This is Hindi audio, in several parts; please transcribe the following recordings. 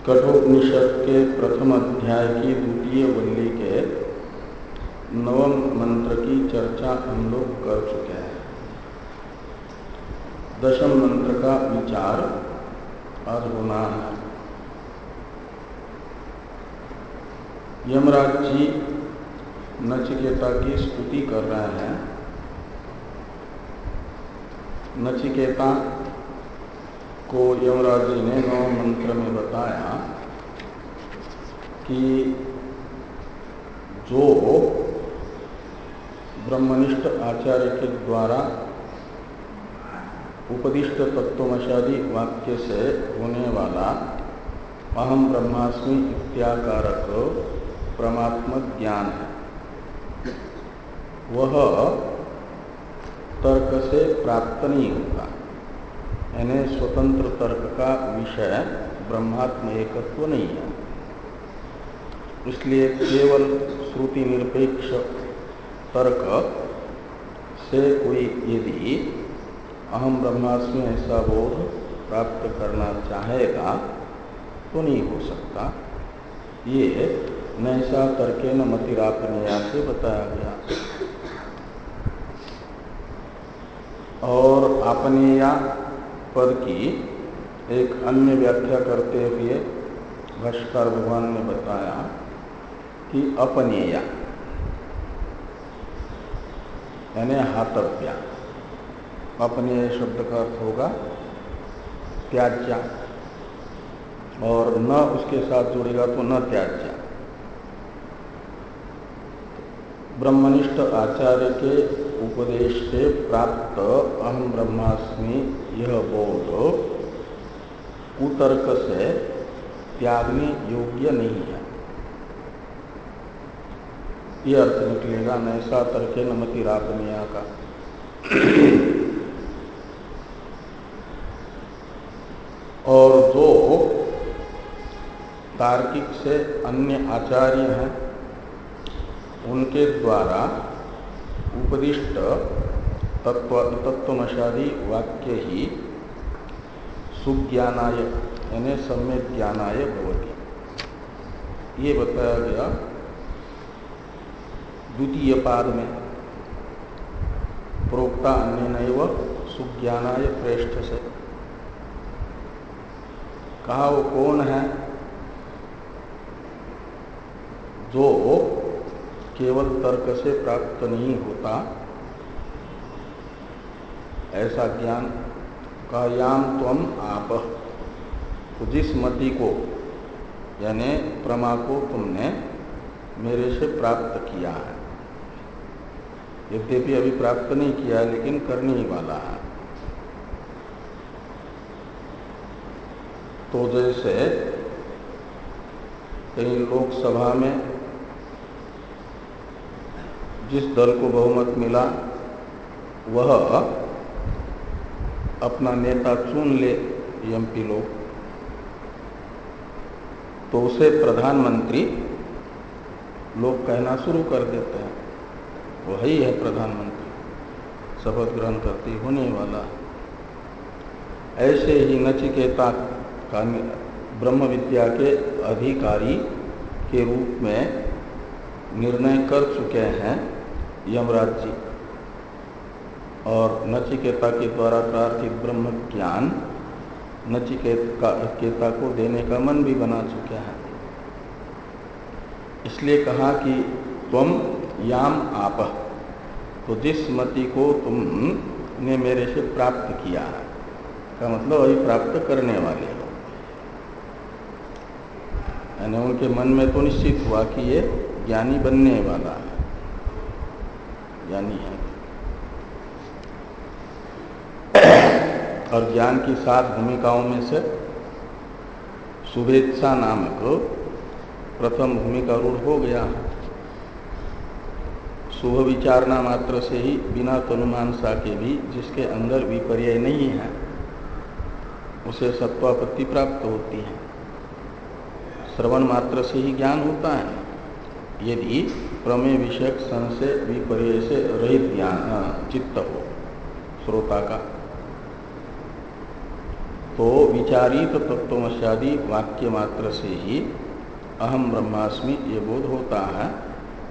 कठोपनिषद के प्रथम अध्याय की द्वितीय वल्ली के नवम मंत्र की चर्चा हम लोग कर चुके हैं। दशम मंत्र का विचार आज होना है। यमराज जी नचिकेता की स्तुति कर रहे हैं। नचिकेता को यमराज जी ने नौ मंत्र में बताया कि जो ब्रह्मनिष्ठ आचार्य के द्वारा उपदिष्ट तत्वमशादी वाक्य से होने वाला अहम ब्रह्मास्मि इत्याकारक परमात्म ज्ञान है। वह तर्क से प्राप्त नहीं होता। यानी स्वतंत्र तर्क का विषय ब्रह्मात्म एकत्व नहीं है। इसलिए केवल श्रुति निरपेक्ष तर्क से कोई यदि अहम ब्रह्मास्मि ऐसा बोध प्राप्त करना चाहेगा तो नहीं हो सकता। ये नैसा तर्क न मतिरापनिया से बताया गया। और अपनेया पद की एक अन्य व्याख्या करते हुए भाष्कर भगवान ने बताया कि अपनेया, यानी हातव्या अपने शब्द का अर्थ होगा त्याज्या, और न उसके साथ जुड़ेगा तो न त्याज्या। ब्रह्मनिष्ठ आचार्य के उपदेश से प्राप्त अहम ब्रह्मास्मि यह बोध कुतर्क से त्यागने योग्य नहीं है। यह अर्थ निकलेगा नैसा तर्के नमति रापनिया का। और जो तार्किक से अन्य आचार्य हैं, उनके द्वारा उपदिष्ट तत्वमशादी वाक्य ही सुज्ञानाय, यानी सम्यक ज्ञानाय भवती। ये बताया गया द्वितीय पाद में, प्रोक्ता अन्य नैव सुज्ञानाय प्रेष्ठ से कहा वो कौन है? जो केवल तर्क से प्राप्त नहीं होता ऐसा ज्ञान का याम त्वम आप। तो जिस मति को, यानी प्रमा को तुमने मेरे से प्राप्त किया है। यद्यपि अभी प्राप्त नहीं किया है, लेकिन करने ही वाला है। तो जैसे कहीं लोकसभा में जिस दल को बहुमत मिला, वह अपना नेता चुन ले एमपी लोग तो उसे प्रधानमंत्री लोग कहना शुरू कर देते हैं। वही है प्रधानमंत्री, शपथ ग्रहण करती होने वाला ऐसे ही नचिकेता का ब्रह्म विद्या के अधिकारी के रूप में निर्णय कर चुके हैं यमराज जी। और नचिकेता के द्वारा प्रार्थित ब्रह्म ज्ञान नचिकेता केता को देने का मन भी बना चुके हैं। इसलिए कहा कि तुम याम आप तो जिस मति को तुमने मेरे से प्राप्त किया है, का मतलब अभी प्राप्त करने वाले हो। यानी उनके मन में तो निश्चित हुआ कि ये ज्ञानी बनने वाला है। ज्ञानी है। और ज्ञान की सात भूमिकाओं में से शुभेच्छा नामक प्रथम भूमिका रूढ़ हो गया। शुभ विचारना मात्र से ही बिना तनुमानसा के भी जिसके अंदर विपर्य नहीं है, उसे सत्वापत्ति प्राप्त होती है। श्रवण मात्र से ही ज्ञान होता है। यदि प्रमेय विषयक संशय विपर्य से रहित ज्ञान, चित्त हो, श्रोता का तो विचारित तत्वमशादी वाक्य मात्र से ही अहम ब्रह्मास्मि ये बोध होता है,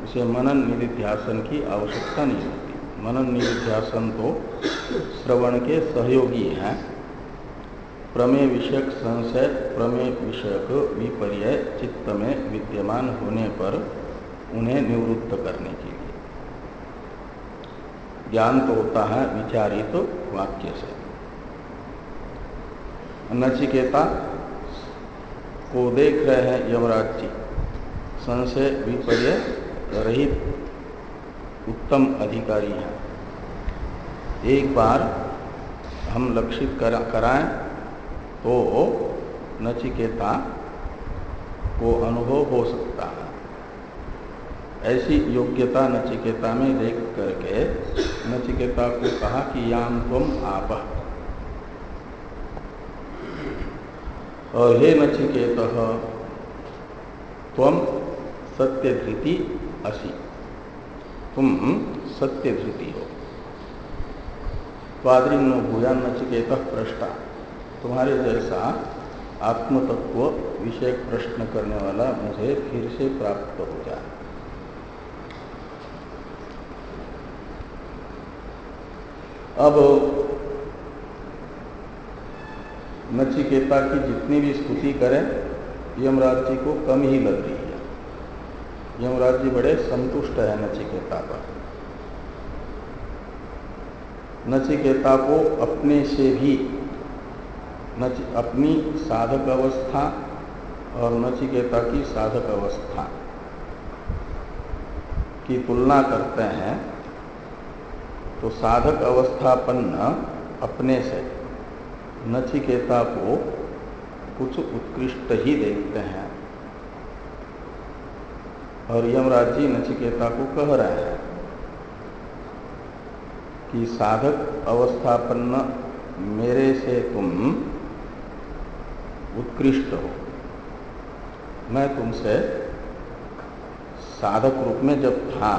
उसे मनन निधिध्यासन की आवश्यकता नहीं होती। मनन निधिध्यासन तो श्रवण के सहयोगी हैं। प्रमेय विषयक संशय, प्रमेय विषयक विपर्य चित्त में विद्यमान होने पर उन्हें निवृत्त करने के लिए। ज्ञान तो होता है विचारित वाक्य से। नचिकेता को देख रहे हैं यमराज जी। संशय विपर्य रहित उत्तम अधिकारी हैं। एक बार हम लक्षित करा, कराएँ तो नचिकेता को अनुभव हो सकता है। ऐसी योग्यता नचिकेता में देख करके नचिकेता को कहा कि याम तुम आप। और हे नचिकेत तम सत्य धृति असी। तुम सत्य धृति हो स्वाद्रिन्नो भूया नचिकेत पृष्ठा तुम्हारे जैसा आत्मतत्व विषय प्रश्न करने वाला मुझे फिर से प्राप्त हो जाए। अब नचिकेता की जितनी भी स्तुति करें, यमराज जी को कम ही लग रही है। यमराज जी बड़े संतुष्ट है नचिकेता पर। नचिकेता को अपने से भी नच अपनी साधक अवस्था और नचिकेता की साधक अवस्था की तुलना करते हैं तो साधक अवस्थापन्न अपने से नचिकेता को कुछ उत्कृष्ट ही देखते हैं। और यमराज जी नचिकेता को कह रहे हैं कि साधक अवस्थापन्न मेरे से तुम उत्कृष्ट हो। मैं तुमसे साधक रूप में जब था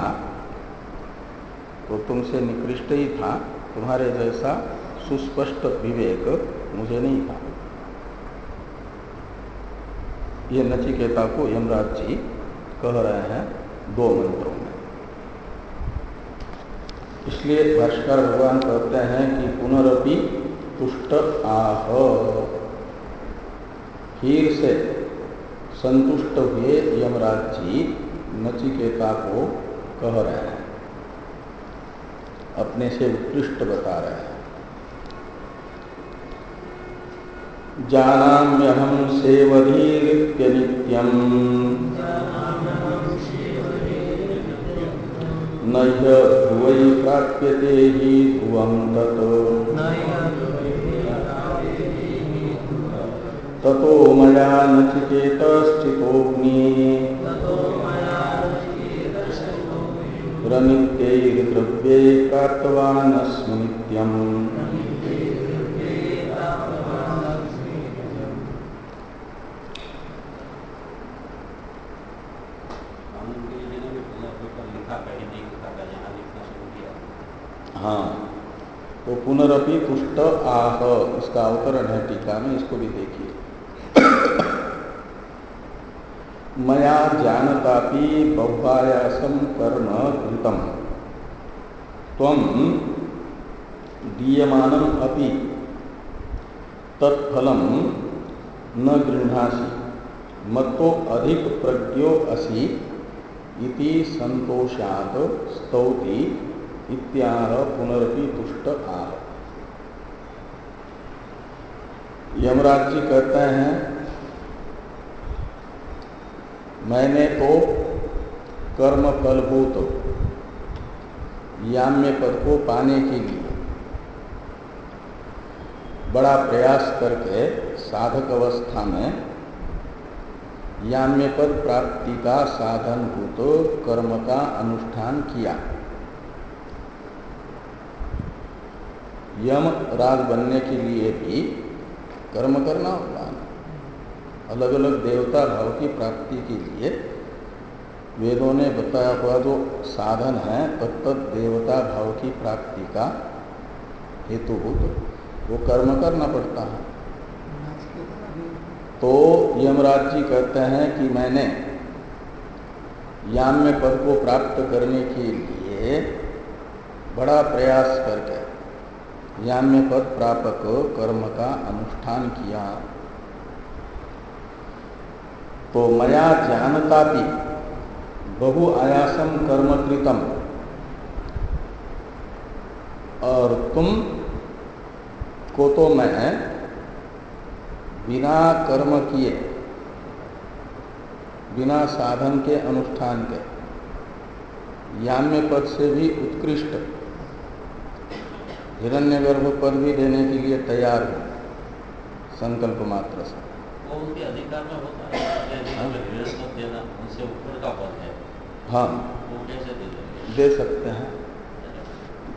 तो तुमसे निकृष्ट ही था, तुम्हारे जैसा सुस्पष्ट विवेक मुझे नहीं था। ये नचिकेता को यमराज जी कह रहे हैं दो मंत्रों में। इसलिए भाष्कर भगवान कहते हैं कि पुनरअपि तुष्ट आह। फिर से संतुष्ट हुए यमराज जी नचिकेता को कह रहे हैं। अपने से उत्कृष्ट बता रहे हैं। जानाम्यहम सेवधीरित्य नित्यम न ध्रुवै प्राप्यते ही ध्रुवम ततो। मया नचिकेत स्थितोग्नि रनित्यैर्द्रव्ये प्राप्तवानस्मि नित्यम्। पुनरअपि तुष्ट आह। इसका अवतरण है टीका में, इसको भी देखिए। मया जानतापि बहुपायासम कर्म कृतम तम दीयमानम अपि। तत्फलम न गृहासी मत्तो अधिक प्रज्ञो असि इति संतोषात स्तौति इत्याह पुनरपि तुष्ट आह। यमराज जी कहते हैं। मैंने तो कर्म फलभूत याम्य पद को पाने के लिए बड़ा प्रयास करके साधक अवस्था में याम्य पद प्राप्ति का साधन भूत कर्म का अनुष्ठान किया। यम राज बनने के लिए भी कर्म करना होता है अलग अलग देवता भाव की प्राप्ति के लिए वेदों ने बताया हुआ जो साधन है तत्त देवता भाव की प्राप्ति का हेतुभूत वो कर्म करना पड़ता है। तो यमराज जी कहते हैं कि मैंने याम्य पद को प्राप्त करने के लिए बड़ा प्रयास करके याम्य पद प्रापक कर्म का अनुष्ठान किया। तो मया भी बहु आयासम कर्म कृतम। और तुम को तो मैं बिना कर्म किए, बिना साधन के अनुष्ठान के याम्य पद से भी उत्कृष्ट हिरण्यगर्भ पद भी देने के लिए तैयार हो। संकल्प मात्र से। वो उनके अधिकार में होता है हाँ। देना उनसे ऊपर का पद है। हाँ। वो कैसे दे दे सकते हैं।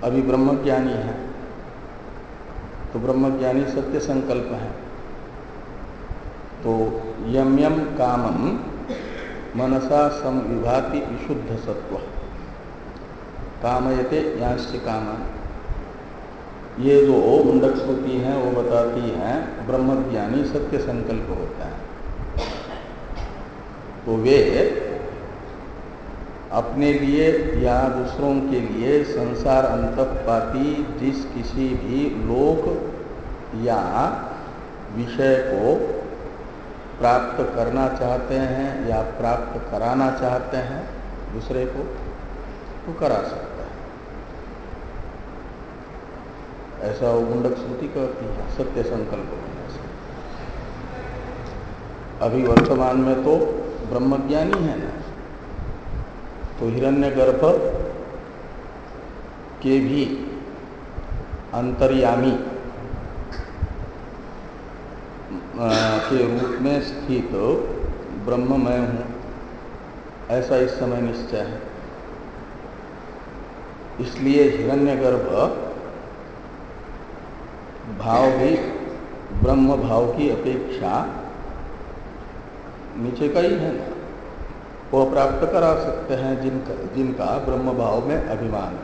अभी ब्रह्मज्ञानी है। तो ब्रह्मज्ञानी सत्य संकल्प है। तो यम यम कामम मनसा समविभाति विशुद्ध सत्व। कामयते यांश काम ये जो मुंडक श्रुति है, वो बताती है, ब्रह्मज्ञानी सत्य संकल्प होता है। तो वे अपने लिए या दूसरों के लिए संसार अंतपाती जिस किसी भी लोक या विषय को प्राप्त करना चाहते हैं या प्राप्त कराना चाहते हैं, दूसरे को तो करा सकता है ऐसा मुंडक श्रुति कहती है सत्य संकल्प अभी वर्तमान में तो ब्रह्मज्ञानी है ना। तो हिरण्यगर्भ के भी अंतर्यामी के रूप में स्थित ब्रह्म मैं हूँ, ऐसा इस समय निश्चय है। इसलिए हिरण्यगर्भ भाव भी ब्रह्म भाव की अपेक्षा नीचे का ही है ना। वो प्राप्त करा सकते हैं जिनका जिनका ब्रह्म भाव में अभिमान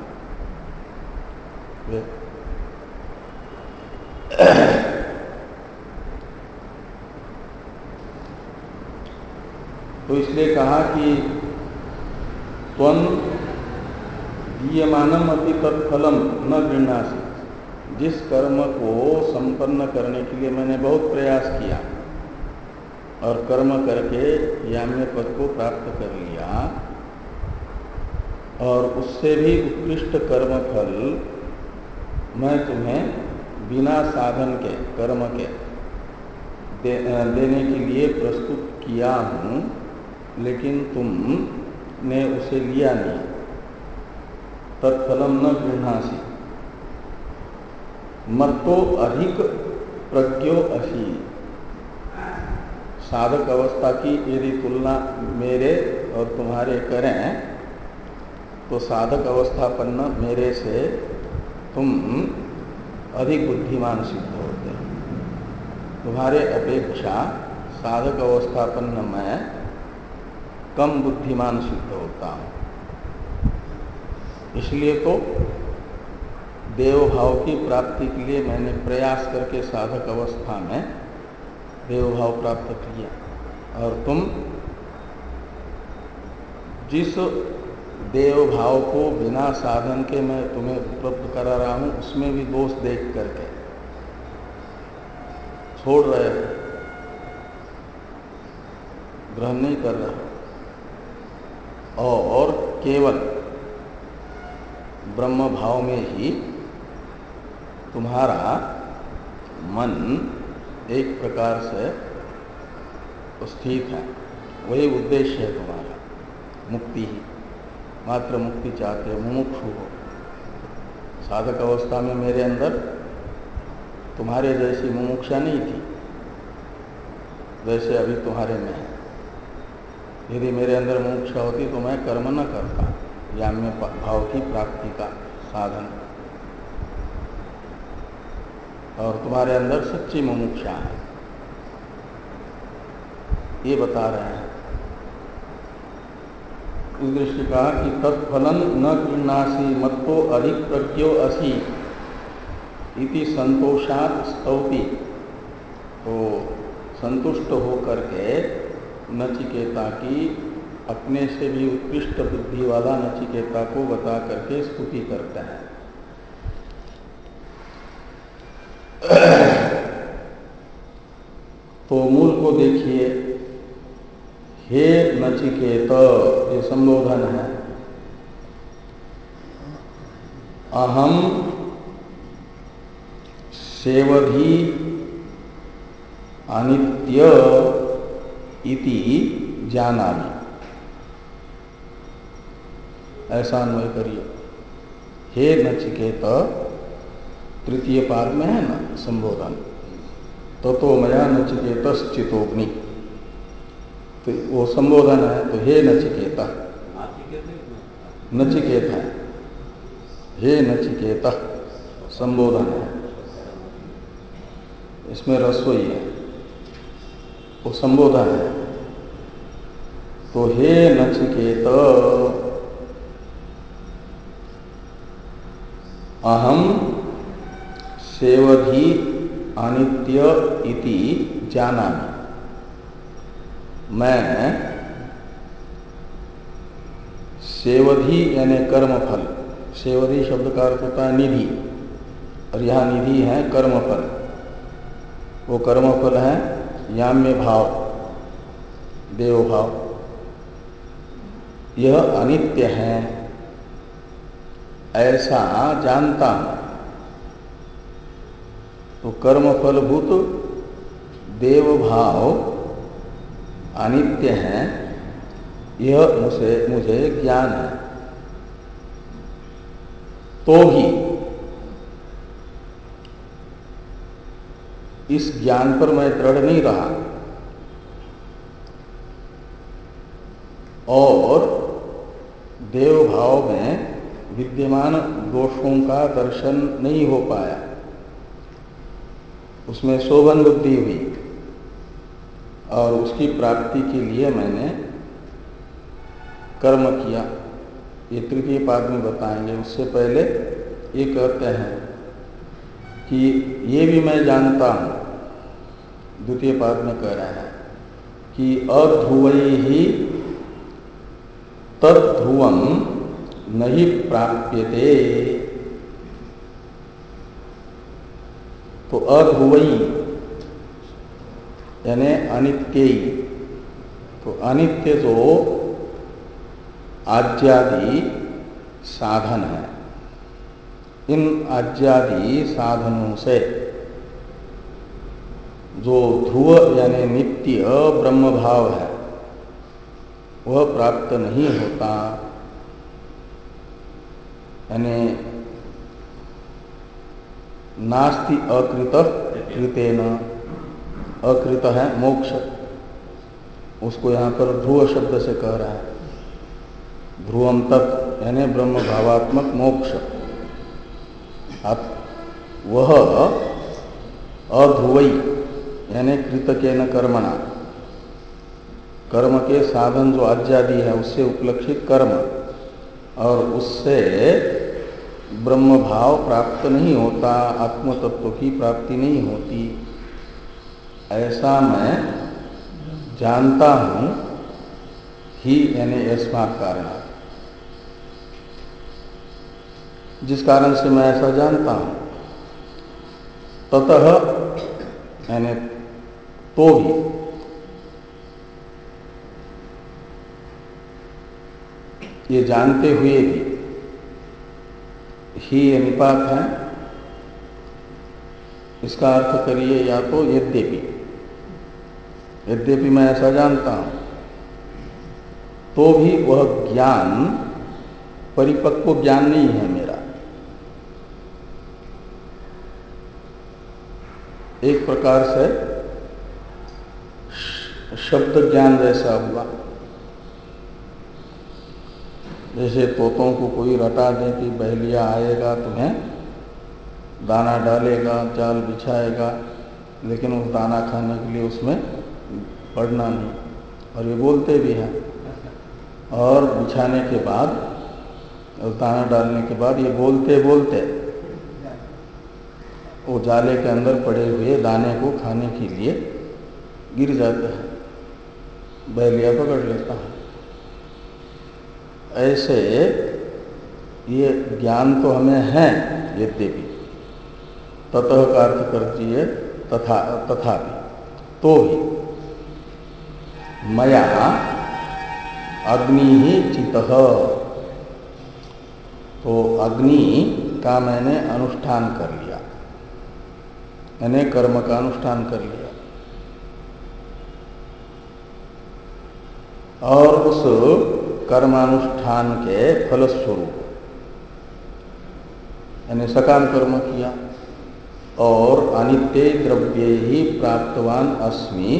है। तो इसलिए कहा कि त्वन दीयमानम अपनी तत्फलम न गृहणासी। जिस कर्म को संपन्न करने के लिए मैंने बहुत प्रयास किया और कर्म करके याम्य पद को प्राप्त कर लिया और उससे भी उत्कृष्ट कर्म फल मैं तुम्हें बिना साधन के कर्म के दे, देने के लिए प्रस्तुत किया हूँ लेकिन तुम ने उसे लिया नहीं। तत्फलम न गृहणासी। मत तो अधिक प्रज्ञो असी। साधक अवस्था की यदि तुलना मेरे और तुम्हारे करें तो साधक अवस्थापन्न मेरे से तुम अधिक बुद्धिमान सिद्ध होते तुम्हारे अपेक्षा साधक अवस्थापन्न मैं कम बुद्धिमान सिद्ध होता हूँ। इसलिए तो देव भाव की प्राप्ति के लिए मैंने प्रयास करके साधक अवस्था में देव भाव प्राप्त किया। और तुम जिस देव भाव को बिना साधन के मैं तुम्हें उपलब्ध करा रहा हूँ, उसमें भी दोष देख करके छोड़ रहे हो। ग्रहण नहीं कर रहे और केवल ब्रह्म भाव में ही तुम्हारा मन एक प्रकार से स्थित है। वही उद्देश्य है तुम्हारा। मुक्ति ही। मात्र मुक्ति चाहते हो, मुमुक्षु हो। साधक अवस्था में मेरे अंदर तुम्हारे जैसी मुमुक्षा नहीं थी। वैसे अभी तुम्हारे में है। यदि मेरे अंदर मुमुक्षा होती तो मैं कर्म न करता। याम्य भाव की प्राप्ति का साधन। और तुम्हारे अंदर सच्ची मुमुक्षा है। ये बता रहे हैं। इस दृष्टि कहा कि तत्फलन न गृहणासी मत्तो अधिक प्रज्ञो असी इति संतोषात स्तौति। तो संतुष्ट होकर के नचिकेता की अपने से भी उत्कृष्ट बुद्धि वाला नचिकेता को बता करके स्तुति करता हैं। तो मूल को देखिए। हे नचिकेत, ये संबोधन है। अहम सेवधि अनित्य इति जानामि। ऐसा अन्वय करिए। हे नचिकेत, तृतीय पाद में है ना संबोधन। तो तो मया नचिकेत चितोग्नि तो वो संबोधन है तो हे नचिकेता। नचिकेत। है हे नचिकेत, संबोधन है। इसमें रसोई है। वो संबोधन है। तो हे नचिकेत, अहम सेवधी अनित्य इति जाना मैं सेवधि यानी कर्मफल, सेवधि शब्द का अर्थ होता है निधि, और यहाँ निधि है कर्मफल। वो कर्मफल है याम्य भाव देव भाव यह अनित्य है, ऐसा जानता हूँ। तो कर्म फलभूत देव भाव अनित्य है। यह मुझे मुझे ज्ञान है। तो भी इस ज्ञान पर मैं दृढ़ नहीं रहा। और देव भाव में विद्यमान दोषों का दर्शन नहीं हो पाया। उसमें शोभन बुद्धि हुई। और उसकी प्राप्ति के लिए मैंने कर्म किया। ये तृतीय पाद में बताएँगे। उससे पहले ये कहते हैं कि ये भी मैं जानता हूँ द्वितीय पाद में कह रहे हैं, कि अध्रुवई ही तद्ध्रुवम नहीं प्राप्यते। तो अध्रुवई यानी अनित्य तो अनित्य जो आज्यादि साधन है। इन आज्यादि साधनों से जो ध्रुव यानी नित्य ब्रह्म भाव है, वह प्राप्त नहीं होता। यानी नास्ति अकृत कृतेन। अकृत है मोक्ष। उसको यहाँ पर ध्रुव शब्द से कह रहा है। ध्रुवम तत्, यानी ब्रह्म भावात्मक मोक्ष। वह अध्रुवई यानी कृत के न कर्मणा। कर्म के साधन जो आज्यादि है, उससे उपलक्षित कर्म। और उससे ब्रह्म भाव प्राप्त नहीं होता आत्म तत्व की प्राप्ति नहीं होती। ऐसा मैं जानता हूँ, ही यानी अस्मात् कारण जिस कारण से मैं ऐसा जानता हूँ, ततः यानी तो भी ये जानते हुए भी ही निपात है। इसका अर्थ करिए या तो यद्यपि। यद्यपि मैं ऐसा जानता हूँ तो भी वह ज्ञान, परिपक्व ज्ञान नहीं है मेरा। एक प्रकार से शब्द ज्ञान जैसा हुआ। जैसे तोतों को कोई रटा दे कि बहलिया आएगा तुम्हें दाना डालेगा, जाल बिछाएगा, लेकिन उस दाना खाने के लिए उसमें पड़ना नहीं। और ये बोलते भी हैं। और बिछाने के बाद, और दाना डालने के बाद ये बोलते बोलते, वो जाले के अंदर पड़े हुए दाने को खाने के लिए गिर जाते हैं। बैलिया पकड़ लेता है। ऐसे ये ज्ञान तो हमें है यद्यपि। ततः का अर्थ कर दिए तथा तथापि। तो ही मया अग्नि ही चित। तो अग्नि का मैंने अनुष्ठान कर लिया। मैंने कर्म का अनुष्ठान कर लिया। और उस कर्मानुष्ठान के फलस्वरूप। यानी सकाम कर्म किया और अनित्य द्रव्य ही प्राप्तवान अस्मि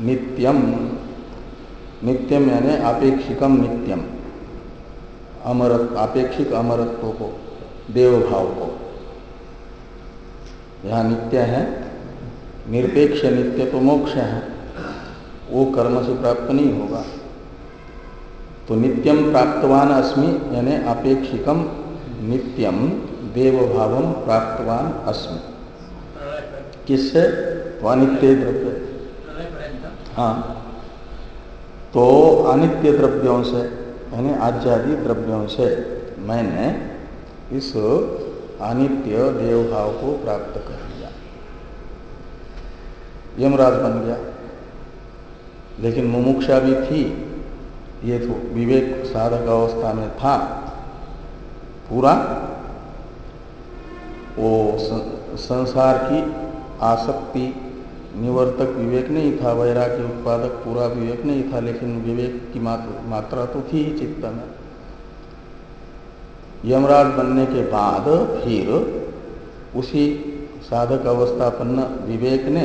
नित्यम नित्यम यानी अपेक्षिकम नित्यम अमरत अपेक्षिक अमरत्व को देव भाव को। यहाँ नित्य है, निरपेक्ष नित्य तो मोक्ष है। वो कर्म से प्राप्त नहीं होगा। तो नित्यम प्राप्तवान अस्मि, यानी अपेक्षिकम नित्यम देव भावम प्राप्तवान अस्मि। किससे? तो अनित्य द्रव्य हाँ। तो अनित्य द्रव्यों से यानी आज्यादि द्रव्यों से मैंने इस अनित्य देव भाव को प्राप्त कर लिया। यमराज बन गया। लेकिन मुमुक्षा भी थी। ये तो विवेक साधक अवस्था में था। पूरा वो संसार की आसक्ति निवर्तक विवेक नहीं था, वैराग्य उत्पादक पूरा विवेक नहीं था, लेकिन विवेक की मात्रा तो थी ही चित्त में। यमराज बनने के बाद फिर उसी साधक अवस्थापन्न विवेक ने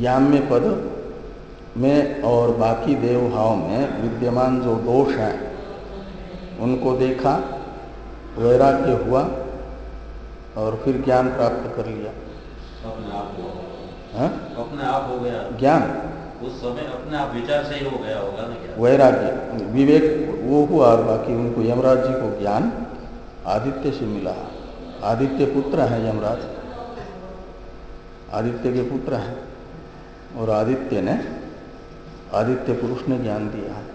याम्य पद में और बाकी देव भाव में विद्यमान जो दोष हैं उनको देखा वैराग्य हुआ और फिर ज्ञान प्राप्त कर लिया। अपने आप हो हाँ? अपने आप हो गया। ज्ञान? उस समय अपने आप विचार से ही हो गया होगा ना क्या? वैराग्य। विवेक वो हुआ और बाकी उनको यमराज जी को ज्ञान आदित्य से मिला। आदित्य पुत्र है यमराज। आदित्य के पुत्र हैं और आदित्य ने आदित्य पुरुष ने ज्ञान दिया है।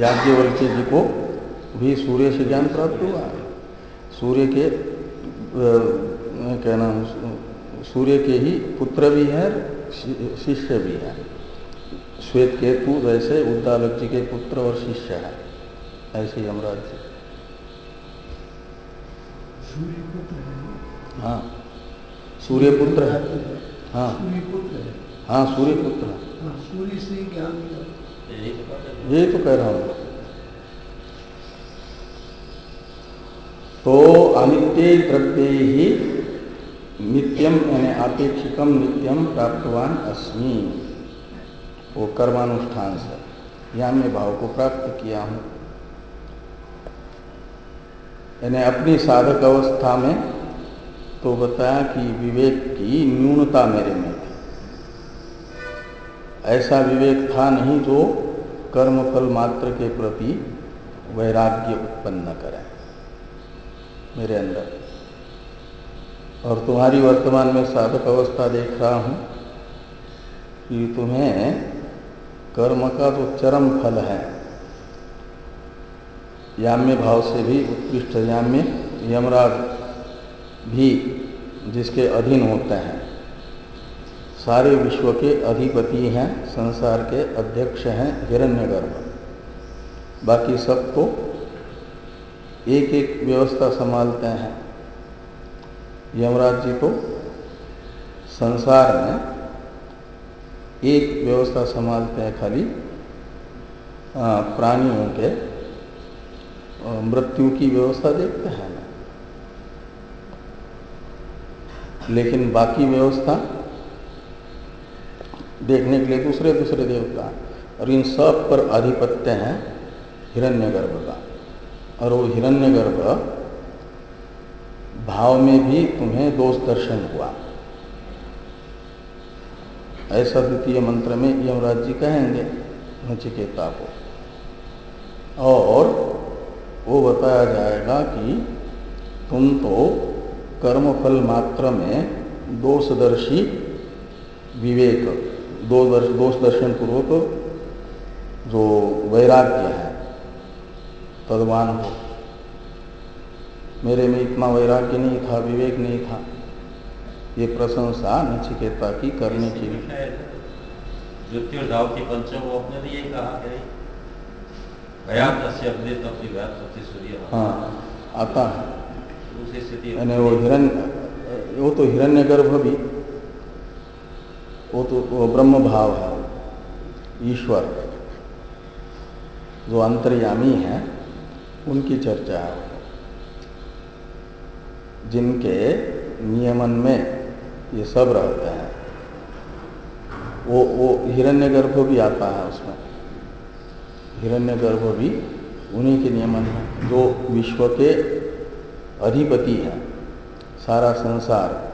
याज्ञवल्क्य जी को भी सूर्य से ज्ञान प्राप्त हुआ है। सूर्य के क्या नाम सूर्य के ही पुत्र भी है शिष्य भी है। श्वेत केतु जैसे उद्दालक जी के पुत्र और शिष्य है। ऐसे ही यमराज जी। हाँ। सूर्य पुत्र है। हाँ। हाँ। सूर्य पुत्र है। सूर्य से ज्ञान मिला। यही तो बात है तो कह रहा हूँ। तो अनित्य द्रव्य ही नित्यम यानी अपेक्षिकम नित्यम प्राप्तवान अस्मि। वो कर्मानुष्ठान से या मैं भाव को प्राप्त किया हूँ। यानी अपनी साधक अवस्था में तो बताया कि विवेक की न्यूनता मेरे में ऐसा विवेक था नहीं जो कर्मफल मात्र के प्रति वैराग्य उत्पन्न करें। मेरे अंदर। और तुम्हारी वर्तमान में साधक अवस्था देख रहा हूँ कि तुम्हें कर्म का जो चरम फल है, याम्य भाव से भी उत्कृष्ट, याम्य यमराज भी जिसके अधीन होते हैं सारे विश्व के अधिपति हैं, संसार के अध्यक्ष हैं हिरण्यगर्भ। बाकी सब तो एक एक व्यवस्था संभालते हैं। यमराज जी तो संसार में एक व्यवस्था संभालते हैं खाली प्राणियों के मृत्यु की व्यवस्था देखते हैं। लेकिन बाकी व्यवस्था देखने के लिए दूसरे दूसरे देवता। और इन सब पर आधिपत्य है हिरण्यगर्भ का। और वो हिरण्यगर्भ भाव में भी तुम्हें दोष दर्शन हुआ। ऐसा द्वितीय मंत्र में यमराज जी कहेंगे नचिकेता को। और वो बताया जाएगा कि तुम तो कर्मफल मात्र में दोषदर्शी विवेक दो दर्श दोष दर्शन पूर्वक जो वैराग्य है तदवान हो। मेरे में इतना वैराग्य नहीं था विवेक नहीं था। ये प्रशंसा नचिकेता की करने के लिए। मृत्यु पंचम वो अपने लिए कहा सूर्य। हाँ आता है। वो हिरण्य वो तो हिरण्य गर्भ भी वो तो वो ब्रह्म भाव है, ईश्वर, जो अंतर्यामी है, उनकी चर्चा है। जिनके नियमन में ये सब रहते हैं। वो वो हिरण्यगर्भ भी आता है उसमें। हिरण्यगर्भ भी उन्हीं के नियमन में जो विश्व के अधिपति हैं। सारा संसार,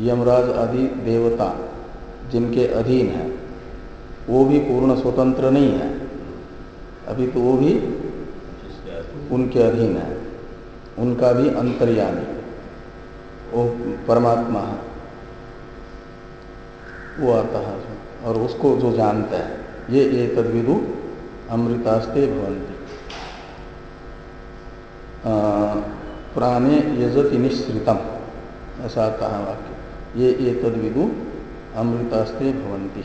यमराज आदि देवता जिनके अधीन है, वो भी पूर्ण स्वतंत्र नहीं है। अभी तो वो भी उनके अधीन है। उनका भी अंतर्यामी, वो परमात्मा है। वो आता है और उसको जो जानता है, ये एक तद्विदु अमृतास्ते भवंती प्राणे यजति निश्रितम ऐसा आता है वाक्य। ये एक तद्विदु अमृतास्ते भवंती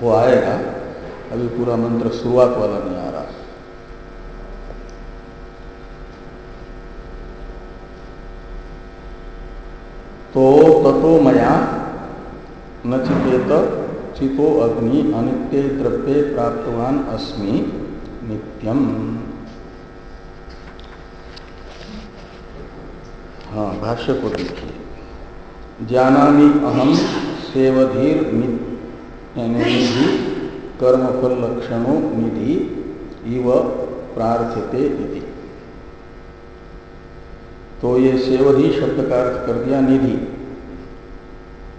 वो आएगा, अभी पूरा मंत्र शुरुआत वाला नहीं आ रहा। तो ततो मया नचिकेत चितो अग्नि अनित्य द्रव्य प्राप्तवान अस्मि नित्यम। हाँ भाष्य को देखिए। जानामि अहम सेवधीर निधि कर्मफल लक्षणों निधि, इव प्रार्थ्यते इति। तो ये सेवधी शब्द का अर्थ कर दिया, निधि।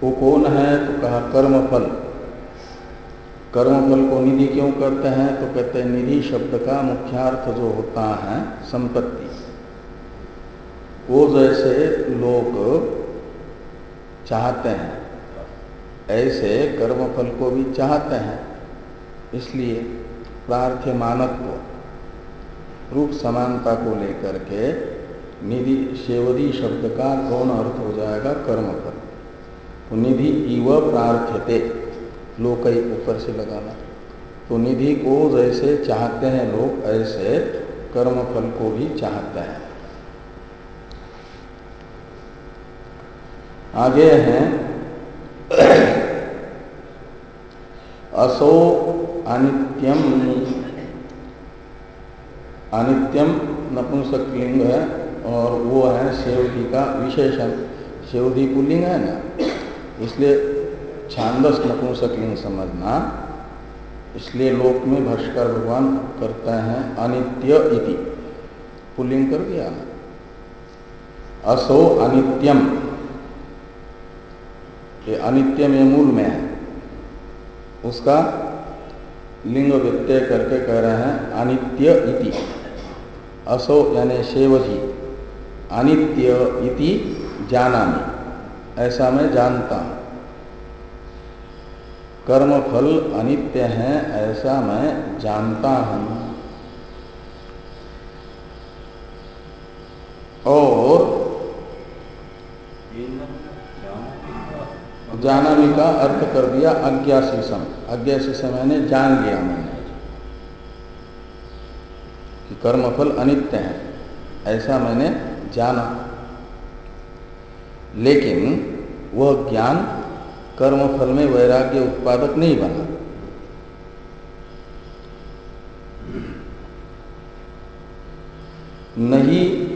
वो कौन है? तो कहा, कर्मफल। कर्मफल को निधि क्यों करते हैं? तो कहते हैं, निधि शब्द का मुख्यार्थ जो होता है, संपत्ति। वो जैसे लोग चाहते हैं, ऐसे कर्मफल को भी चाहते हैं, इसलिए प्रार्थ्य मानत्व रूप समानता को लेकर के निधि शेवदी शब्द का गौण अर्थ हो जाएगा कर्मफल। तो निधि इव प्रार्थ्यते, लोक ऊपर से लगाना। तो निधि को जैसे चाहते हैं लोग, ऐसे कर्मफल को भी चाहते हैं। आगे हैं। असो अनित्यम अनित्यम नपुंसकलिंग है और वो है शेवधी का विशेषण शेवधी पुल्लिंग है ना? इसलिए छांदस नपुंसकलिंग समझना। इसलिए लोक में भाष्कर भगवान करते हैं अनित्य इति। पुल्लिंग कर दिया। असो अनित्यम ये अनित्य में मूल में है। उसका लिंग व्यत्यय करके कह रहे हैं, अनित्य इति। असो यानी शेवजी। अनित्य इति जानामि। ऐसा मैं जानता हूँ। कर्म फल अनित्य है, ऐसा मैं जानता हूँ। जानामी का अर्थ कर दिया अज्ञा शीशम अज्ञा शीशम मैंने जान लिया मैंने। कि कर्मफल अनित्य है। ऐसा मैंने जाना। लेकिन वह ज्ञान कर्मफल में वैराग्य उत्पादक नहीं बना। नहीं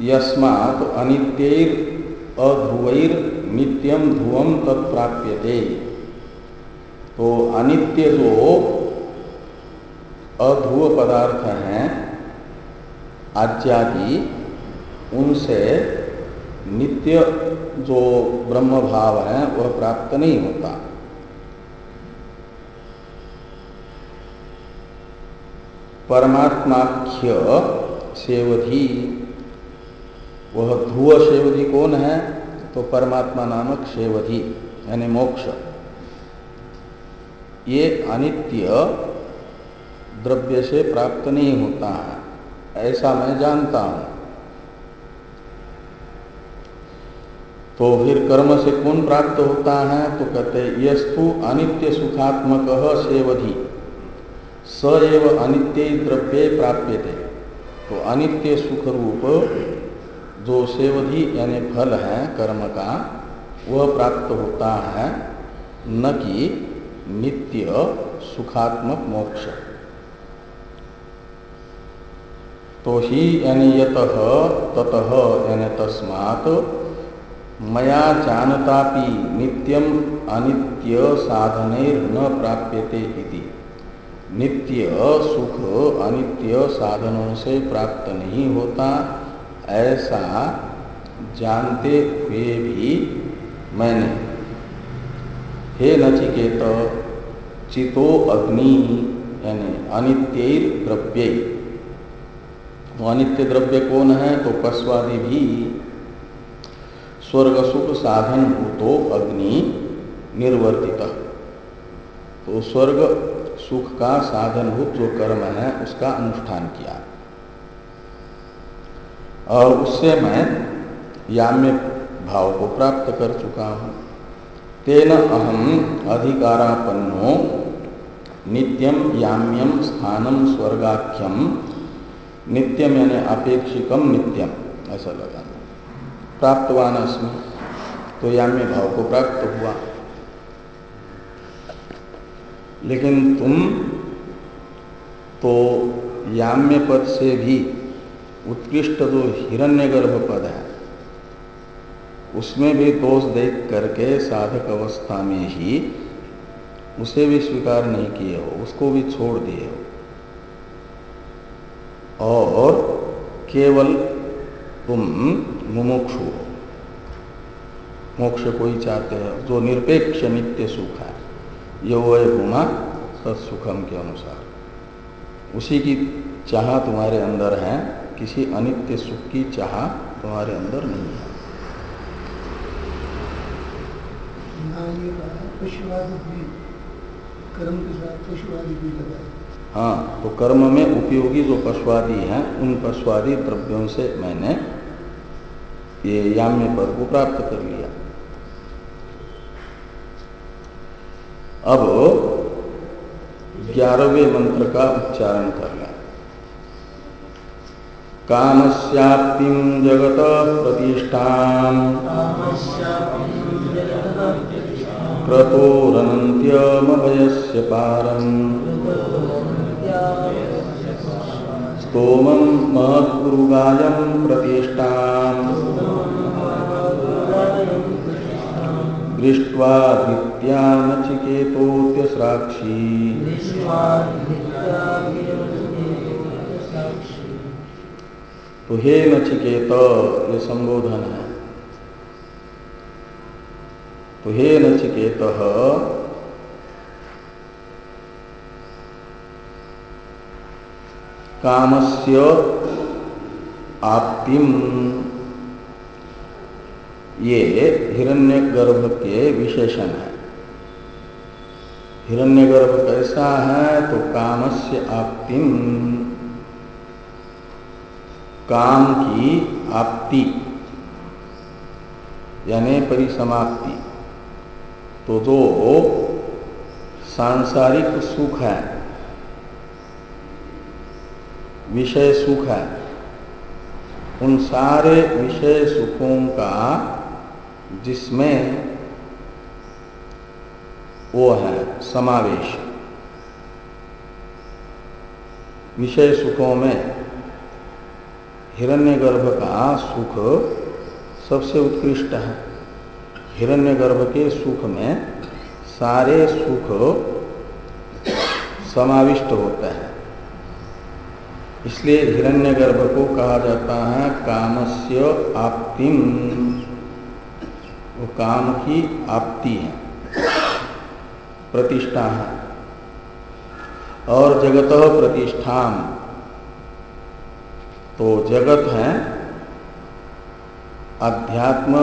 यस्मात् अनित्यैर अध्रुवैर नित्यम ध्रुवम तत्प्राप्यते। तो अनित्य जो अध्रुव पदार्थ हैं आज्यादि उनसे नित्य जो ब्रह्म भाव है, वह प्राप्त नहीं होता। परमात्माख्य सेवधी वह ध्रुव सेवधी कौन है? तो परमात्मा नामक सेवधी यानी मोक्ष। ये अनित्य द्रव्य से प्राप्त नहीं होता है, ऐसा मैं जानता हूँ। तो फिर कर्म से कौन प्राप्त होता है? तो कहते यस्तु अनित्य सुखात्मक सेवधि स एव अनित्य द्रव्य प्राप्य थे तो अनित्य सुख रूप जो सेवधि यानी फल है, कर्म का, वह प्राप्त होता है न कि नित्य सुखात्मक मोक्ष। तो ही यानी यत ततः यानी तस्मात् मया जानतापि नित्यम अनित्य साधने न प्राप्यते इति। नित्य सुख अनित्य साधनों से प्राप्त नहीं होता ऐसा जानते हुए भी मैंने। हे नचिकेत, चितो अग्नि यानी अनित्य द्रव्य। तो अनित्य द्रव्य कौन है? तो पशुवादि भी। स्वर्ग सुख साधन भूतो अग्नि निर्वर्तित। तो स्वर्ग सुख का साधनभूत जो कर्म है, उसका अनुष्ठान किया। और उससे मैं याम्य भाव को प्राप्त कर चुका हूँ। तेन अहम अधिकारापन्नो नित्यम याम्यम स्थानम स्वर्गाख्यम नित्यम यानी अपेक्षिकम नित्यम ऐसा लगाना प्राप्तवान अस्मि तो याम्य भाव को प्राप्त हुआ। लेकिन तुम तो याम्य पद से भी उत्कृष्ट जो हिरण्यगर्भ पद है उसमें भी दोष देख करके साधक अवस्था में ही उसे भी स्वीकार नहीं किए हो, उसको भी छोड़ दिए हो। और केवल तुम मुमुक्षु हो। मोक्ष को ही चाहते हो, जो निरपेक्ष नित्य सुख है। ये वो है भूमा सत्सुखम के अनुसार। उसी की चाह तुम्हारे अंदर है किसी अनित्य सुख की चाह तुम्हारे अंदर नहीं है। कर्म के साथ पशुवादी भी लगाए हाँ तो कर्म में उपयोगी जो पशुवादी हैं उन पशुवादी द्रव्यों से मैंने ये याम्य पद को प्राप्त कर लिया। अब ग्यारहवें मंत्र का उच्चारण कर लें। कामस्याप्ति जगत प्रतिष्ठा क्रतोरनन्त्यमभयस्य पारम्। स्तोमं महद्गुरुगायं प्रतिष्ठाम्। दृष्ट्वा दित्या तो हे नचिकेत, ये संबोधन है। तो हे नचिकेत, कामस्य आप्तिम। ये हिरण्य गर्भ के विशेषण है। हिरण्यगर्भ कैसा है? तो कामस्य आप्तिम। काम की आपति, यानी परिसमाप्ति। तो जो सांसारिक सुख है, विषय सुख है। उन सारे विषय सुखों का जिसमें वो है, समावेश। विषय सुखों में हिरण्यगर्भ का सुख सबसे उत्कृष्ट है। हिरण्यगर्भ के सुख में सारे सुख समाविष्ट होते हैं। इसलिए हिरण्यगर्भ को कहा जाता है, कामस्य आप्तिम। वो काम की आपति है। प्रतिष्ठा है। और जगत प्रतिष्ठान तो जगत है। अध्यात्म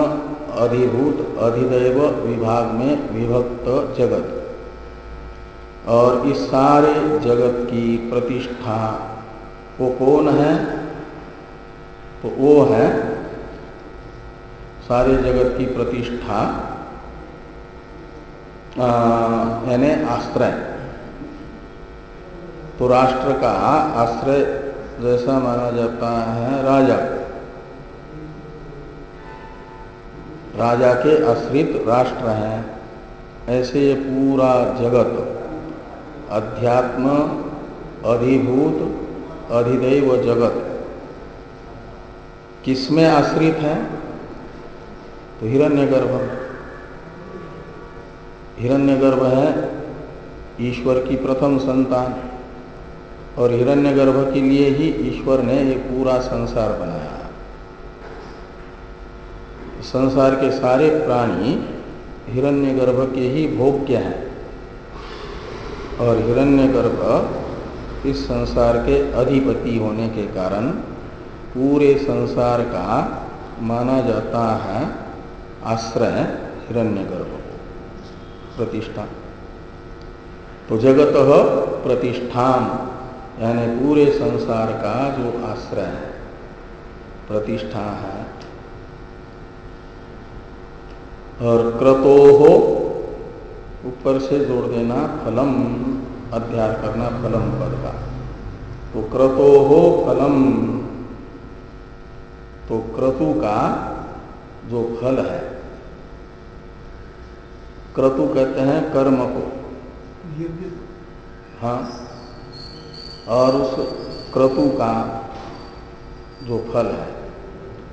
अधिभूत अधिदैव विभाग में विभक्त जगत। और इस सारे जगत की प्रतिष्ठा वो कौन है? तो वो है सारे जगत की प्रतिष्ठा यानी आश्रय। तो राष्ट्र का आश्रय जैसा माना जाता है राजा। राजा के आश्रित राष्ट्र हैं। ऐसे ये पूरा जगत, अध्यात्म, अधिभूत, अधिदैव जगत, किसमें आश्रित है? तो हिरण्यगर्भ। हिरण्यगर्भ है ईश्वर की प्रथम संतान। और हिरण्यगर्भ के लिए ही ईश्वर ने ये पूरा संसार बनाया। संसार के सारे प्राणी हिरण्यगर्भ के ही भोग्य हैं। और हिरण्यगर्भ इस संसार के अधिपति होने के कारण पूरे संसार का माना जाता है आश्रय हिरण्यगर्भ को प्रतिष्ठा तो जगत प्रतिष्ठान। यानी पूरे संसार का जो आश्रय है प्रतिष्ठा है और क्रतो हो ऊपर से जोड़ देना फलम अध्याय करना फलम पद का। तो क्रतो हो फलम तो क्रतु का जो फल है क्रतु कहते हैं कर्म को। हाँ। और उस क्रतु का जो फल है,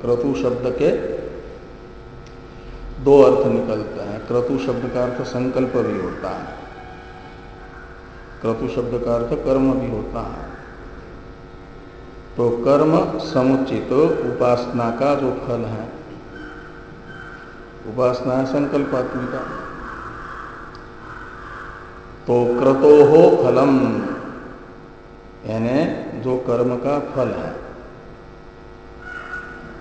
क्रतु शब्द के दो अर्थ निकलते हैं। क्रतु शब्द का अर्थ संकल्प भी होता है। क्रतु शब्द का अर्थ कर्म भी होता है। तो कर्म समुचित उपासना का जो फल है, उपासना है संकल्पात्मिका। तो क्रतो हो फलम। यानी जो कर्म का फल है।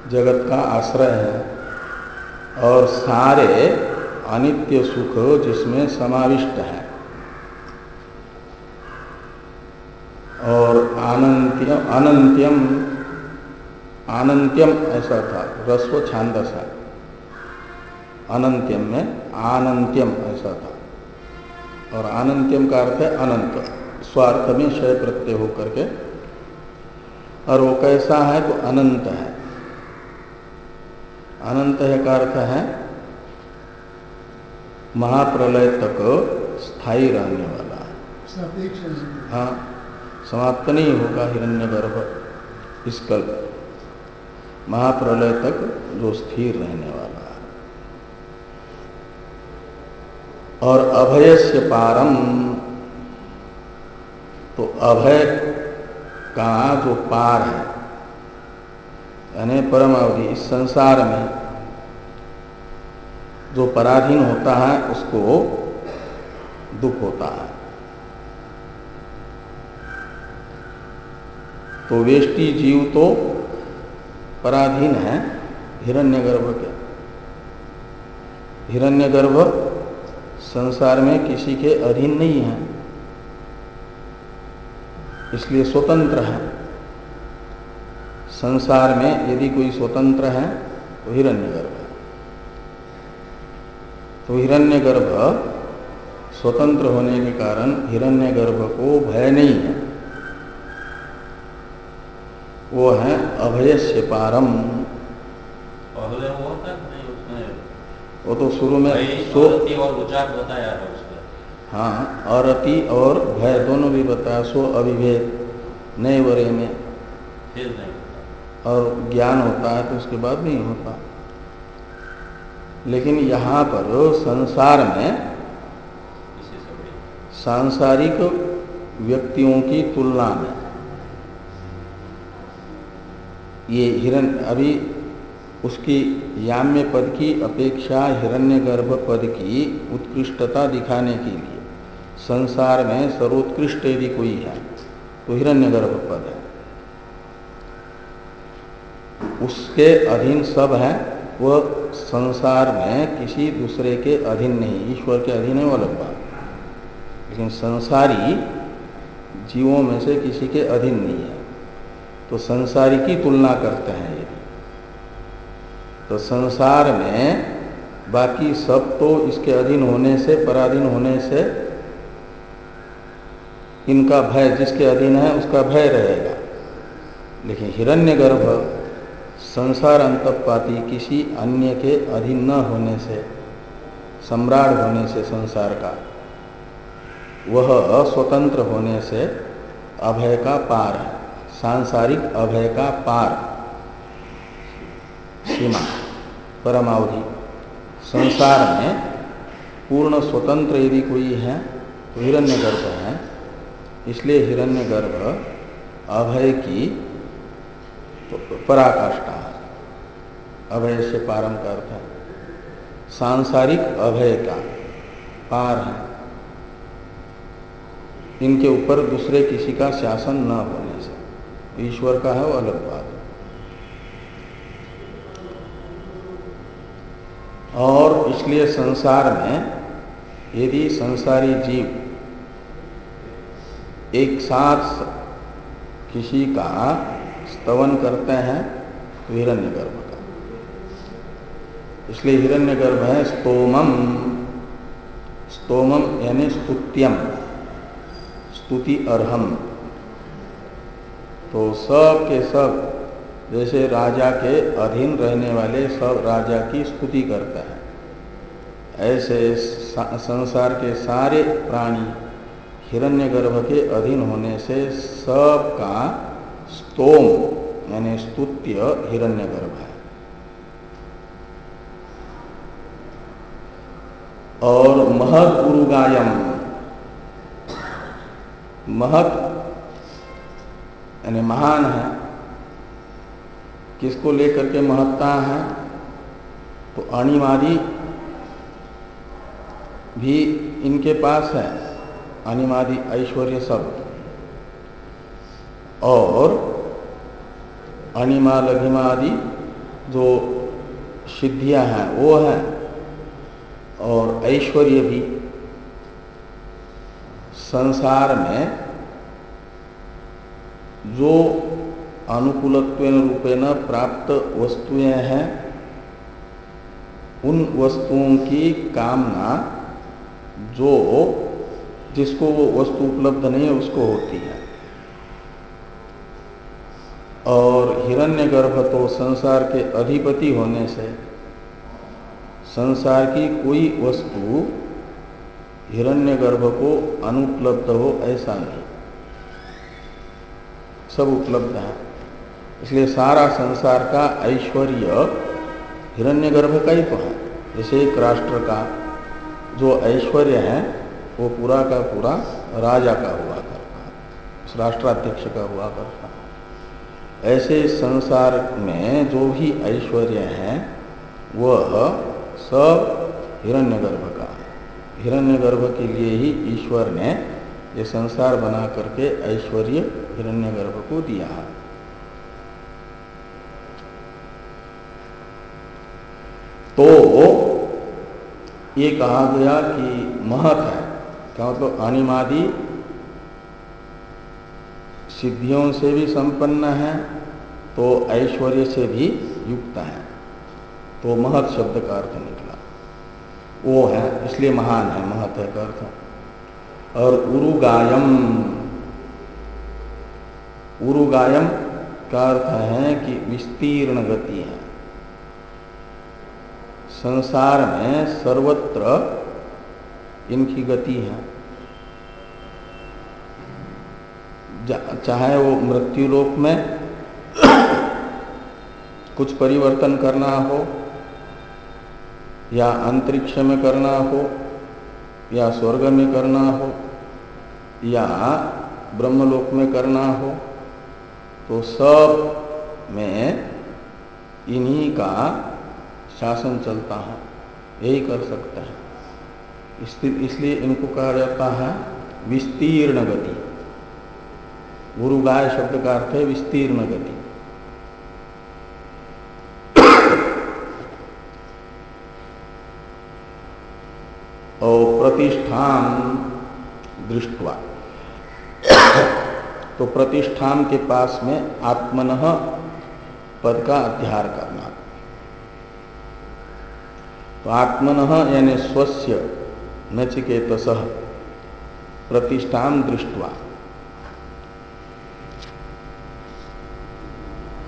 जगत का आश्रय है और सारे अनित्य सुख जिसमें समाविष्ट है। और आनंत्यम, अनंत्यम, आनंत्यम ऐसा था, रस्व छांदस है। अनंत्यम में आनंत्यम ऐसा था। और आनंत्यम का अर्थ है अनंत। स्वार्थ में क्षय प्रत्यय होकर के, और वो कैसा है तो अनंत है। अनंत है का अर्थ है, महाप्रलय तक स्थायी रहने वाला है। हाँ समाप्त नहीं होगा हिरण्यगर्भ। इस कल महाप्रलय तक जो स्थिर रहने वाला है। और अभय से पारम तो अभय का जो पार है। यानी परम अवधि, इस संसार में जो पराधीन होता है, उसको दुख होता है। तो वेष्टि जीव तो पराधीन है, हिरण्यगर्भ के। हिरण्यगर्भ संसार में किसी के अधीन नहीं है। इसलिए स्वतंत्र है। संसार में यदि कोई स्वतंत्र है तो हिरण्यगर्भ है। तो हिरण्यगर्भ स्वतंत्र होने के कारण हिरण्यगर्भ को भय नहीं है। वो है अभय से पारम वो तो शुरू में सो और उचार बताया है और अति और भय दोनों भी बताया सो अविभेद नए वरे में। फिर नहीं और ज्ञान होता है तो उसके बाद नहीं होता। लेकिन यहाँ पर संसार में सांसारिक व्यक्तियों की तुलना में ये हिरण अभी उसकी याम्य पद की अपेक्षा हिरण्यगर्भ पद की उत्कृष्टता दिखाने के लिए संसार में सर्वोत्कृष्ट यदि कोई है तो हिरण्यगर्भ पद है। उसके अधीन सब है वह संसार में किसी दूसरे के अधीन नहीं, ईश्वर के अधीन है वो अलग बात। लेकिन संसारी जीवों में से किसी के अधीन नहीं है। तो संसारी की तुलना करते हैं ये। तो संसार में बाकी सब तो इसके अधीन होने से, पराधीन होने से इनका भय जिसके अधीन है, उसका भय रहेगा। लेकिन हिरण्यगर्भ संसार अंतपाती किसी अन्य के अधीन न होने से, सम्राट होने से संसार का, वह स्वतंत्र होने से अभय का पार है, सांसारिक अभय का पार। सीमा परमावधि, संसार में पूर्ण स्वतंत्र यदि कोई है तो हिरण्यगर्भ है। इसलिए हिरण्यगर्भ अभय की पराकाष्ठा, अभय से पारम का अर्थ है। सांसारिक अभय का पार है। इनके ऊपर दूसरे किसी का शासन न होने से। ईश्वर का है वो अलग बात। और इसलिए संसार में यदि संसारी जीव एक साथ किसी का स्तवन करते हैं हिरण्य गर्भ का। इसलिए हिरण्य गर्भ है स्तोमम। स्तोमम यानी स्तुत्यम, स्तुति अर्हम। तो सब के सब, जैसे राजा के अधीन रहने वाले सब राजा की स्तुति करते हैं। ऐसे संसार के सारे प्राणी हिरण्यगर्भ के अधीन होने से सब का स्तोम, यानी स्तुत्य हिरण्यगर्भ है। और महद उरुगायम महत, यानी महान है। किसको लेकर के महत्ता है? तो अणिमादि भी इनके पास है। अनिमादि ऐश्वर्य सब। और अनिमा लघिमादि जो सिद्धियाँ हैं, वो हैं। और ऐश्वर्य भी। संसार में जो अनुकूलत्व रूपेण प्राप्त वस्तुएँ हैं, उन वस्तुओं की कामना जो जिसको वो वस्तु उपलब्ध नहीं है, उसको होती है। और हिरण्यगर्भ तो संसार के अधिपति होने से संसार की कोई वस्तु हिरण्यगर्भ को अनुपलब्ध हो, ऐसा नहीं। सब उपलब्ध है। इसलिए सारा संसार का ऐश्वर्य हिरण्यगर्भ का ही तो है। जैसे एक राष्ट्र का जो ऐश्वर्य है वो पूरा का पूरा राजा का हुआ करता है राष्ट्राध्यक्ष का हुआ करता है। ऐसे संसार में जो भी ऐश्वर्य है, वह सब हिरण्यगर्भ का है। हिरण्यगर्भ के लिए ही ईश्वर ने ये संसार बना करके ऐश्वर्य हिरण्यगर्भ को दिया है। तो ये कहा गया कि महत है। क्या मतलब अनिमादि सिद्धियों से भी संपन्न है तो ऐश्वर्य से भी युक्त है। तो महत शब्द का अर्थ निकला। वो है, इसलिए महान है, महत है का अर्थ। और उरुगायम उरुगायम का अर्थ है कि विस्तीर्ण गति है। संसार में सर्वत्र इनकी गति है। चाहे वो मृत्यु लोक में कुछ परिवर्तन करना हो, या अंतरिक्ष में करना हो, या स्वर्ग में करना हो, या ब्रह्मलोक में करना हो तो सब में इन्हीं का शासन चलता है। यही कर सकते हैं। इसलिए इनको कहा जाता है विस्तीर्ण गति। गुरुगाय शब्द का अर्थ है विस्तीर्ण गति। और प्रतिष्ठान दृष्टवा। तो प्रतिष्ठान के पास में आत्मन पद का अध्यार करना। तो आत्मन यानी स्वस्य नचिकेत प्रतिष्ठान दृष्टवा।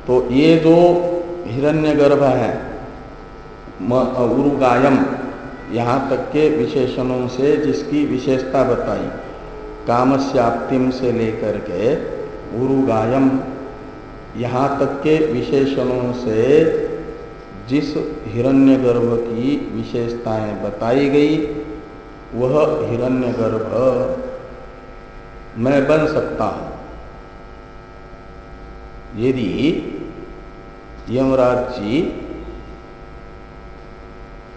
तो ये जो हिरण्यगर्भ है उरुगायम, यहाँ तक के विशेषणों से जिसकी विशेषता बताई, कामस्याप्तिम से लेकर के उरुगायम, यहाँ तक के विशेषणों से जिस हिरण्यगर्भ की विशेषताएँ बताई गई, वह हिरण्यगर्भ मैं बन सकता हूँ। यदि यमराज जी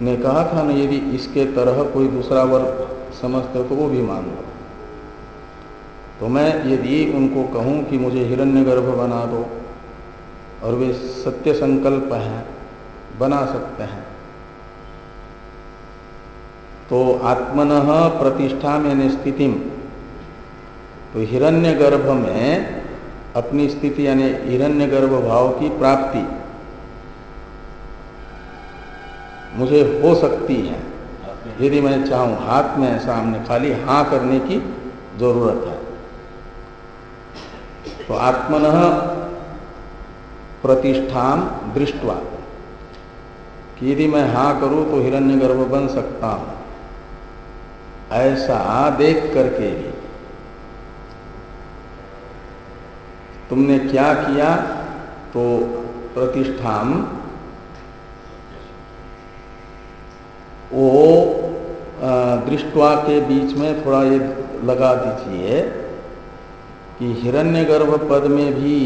ने कहा था ना, यदि इसके तरह कोई दूसरा वर्ग समझते हो तो वो भी मान लो। तो मैं यदि उनको कहूँ कि मुझे हिरण्यगर्भ बना दो, और वे सत्य संकल्प हैं, बना सकते हैं तो आत्मन प्रतिष्ठा में स्थिति तो हिरण्यगर्भ में अपनी स्थिति यानी हिरण्य गर्भ भाव की प्राप्ति मुझे हो सकती है। यदि मैं चाहूँ हाथ में सामने खाली हाँ करने की ज़रूरत है। तो आत्मन प्रतिष्ठान दृष्टवा कि यदि मैं हाँ करूँ तो हिरण्य गर्भ बन सकता हूँ। ऐसा देख करके ही तुमने क्या किया? तो प्रतिष्ठान वो दृष्टवा के बीच में थोड़ा ये लगा दीजिए कि हिरण्यगर्भ पद में भी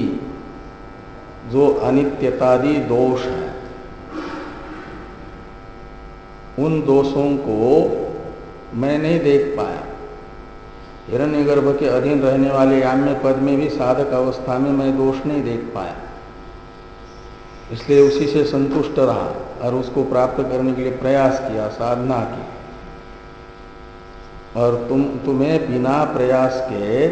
जो अनित्यतादि दोष है, उन दोषों को मैं नहीं देख पाया। हिरण्यगर्भ के अधीन रहने वाले याम्य पद में भी साधक अवस्था में मैं दोष नहीं देख पाया। इसलिए उसी से संतुष्ट रहा और उसको प्राप्त करने के लिए प्रयास किया, साधना की। और तुम, तुम्हें बिना प्रयास के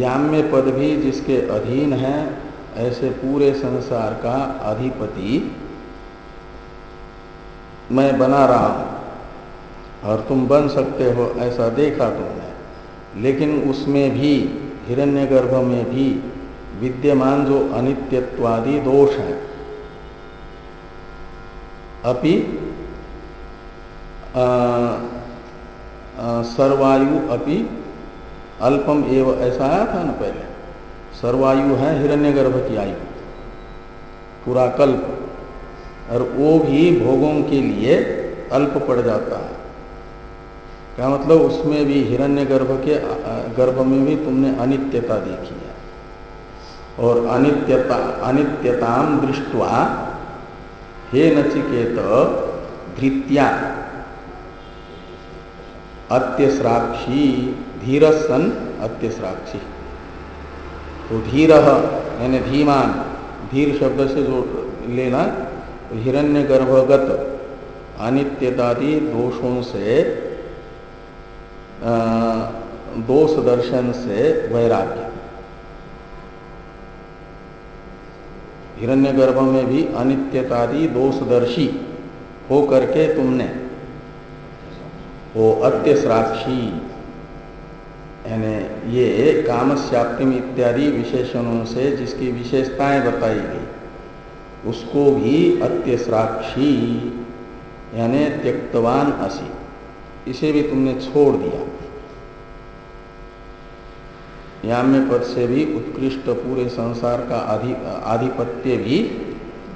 याम्य पद भी जिसके अधीन है, ऐसे पूरे संसार का अधिपति मैं बना रहा हूँ। और तुम बन सकते हो, ऐसा देखा तुमने। लेकिन उसमें भी, हिरण्यगर्भ में भी विद्यमान जो अनित्यत्वादि दोष है, अपि सर्वायु अपि अल्पम एव, ऐसा आया था ना पहले? सर्वायु है हिरण्यगर्भ की आयु, पूरा कल्प, और वो भी भोगों के लिए अल्प पड़ जाता है। क्या मतलब? उसमें भी हिरण्य गर्भ के गर्भ में भी तुमने अनित्यता देखी है। और अनित्यता अनित्यताम दृष्टवा, हे नचिकेत, धृत्या, अत्यश्राक्षी धीर सन अत्यश्राक्षी। तो धीर, यानी धीमान, धीर शब्द से जो लेना हिरण्य गर्भगत अनित्यतादि दोषों से दोष दर्शन से वैराग्य। हिरण्यगर्भ में भी अनित्यतादि दोषदर्शी हो करके तुमने वो अत्यश्राक्षी, यानी ये कामस्याप्तिम इत्यादि विशेषणों से जिसकी विशेषताएँ बताई गई, उसको भी अत्यश्राक्षी, यानी त्यक्तवान असी। इसे भी तुमने छोड़ दिया। याम्य पद से भी उत्कृष्ट पूरे संसार का आधि, आधिपत्य भी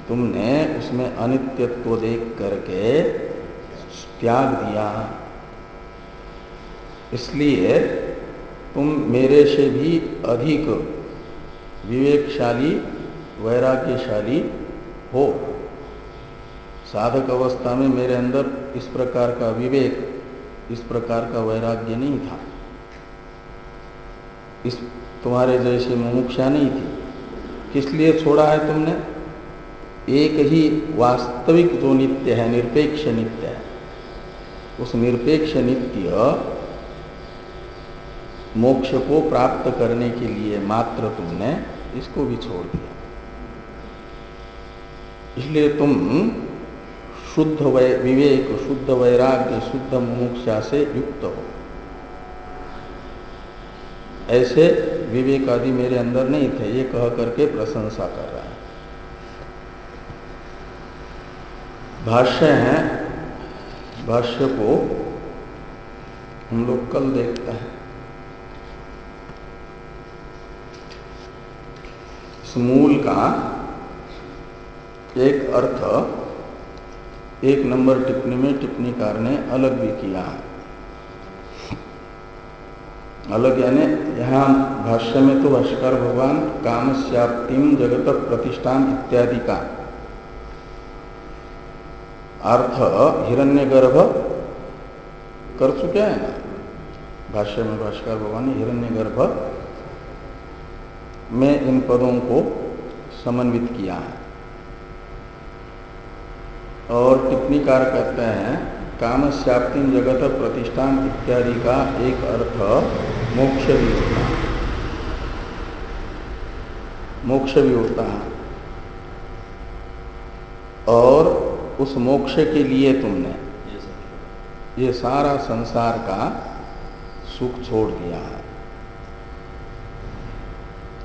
तुमने उसमें अनित्यत्व देख करके त्याग दिया। इसलिए तुम मेरे से भी अधिक विवेकशाली, वैराग्यशाली हो। साधक अवस्था में मेरे अंदर इस प्रकार का विवेक इस प्रकार का वैराग्य नहीं था। इस तुम्हारे जैसे मुमुक्षा नहीं थी। किस लिए छोड़ा है तुमने? एक ही वास्तविक जो नित्य है, निरपेक्ष नित्य है। उस निरपेक्ष नित्य मोक्ष को प्राप्त करने के लिए मात्र तुमने इसको भी छोड़ दिया। इसलिए तुम शुद्ध विवेक, शुद्ध वैराग्य, शुद्ध मोक्षा से युक्त हो। ऐसे विवेक आदि मेरे अंदर नहीं थे, ये कह करके प्रशंसा कर रहा है। भाष्य है, भाष्य को हम लोग कल देखते हैं। मूल का एक अर्थ एक नंबर टिप्पणी में टिप्पणीकार ने अलग भी किया। है अलग यानी यहाँ भाष्य में तो भाष्कर भगवान काम श्याप्तिम जगत प्रतिष्ठान इत्यादि का। अर्थ हिरण्यगर्भ कर चुके हैं। ना भाष्य में भाष्कर भगवान हिरण्यगर्भ में इन पदों को समन्वित किया है। और टिप्पणीकार कहते हैं? काम श्याप्ति जगत प्रतिष्ठान इत्यादि का एक अर्थ मोक्ष भी होता है मोक्ष भी होता है और उस मोक्ष के लिए तुमने ये सारा संसार का सुख छोड़ दिया है।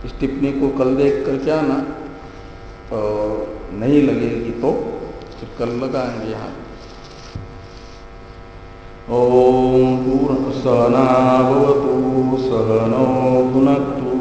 इस टिप्पणी को कल देख कर क्या ना? तो नहीं लगेगी तो कल लगाएँगे यहाँ। ॐ पूर्णसहनावतु सहनो भुनक्तु।